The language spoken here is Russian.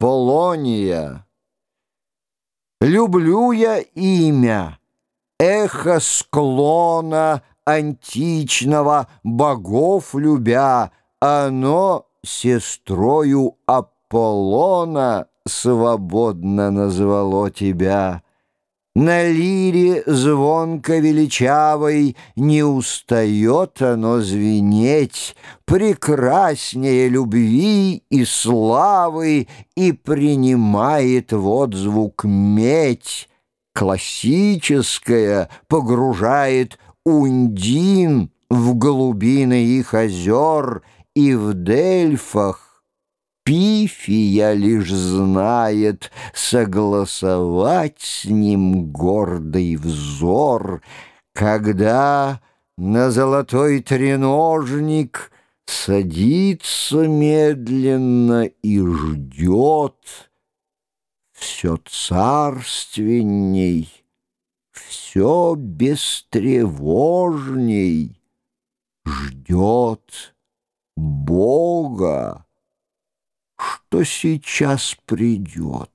Аполлония. Люблю я имя, эхо склона античного, богов любя, оно сестрою Аполлона свободно назвало тебя. На лире звонко величавой Не устает оно звенеть, Прекраснее любви и славы И принимает в отзвук медь. Классическая погружает Ундин в глубины их озер И в Дельфах Пифия лишь знает согласовать с ним гордый взор, Когда на золотой треножник Садится медленно и ждет Все царственней, все бестревожней Ждет Бога что сейчас придет.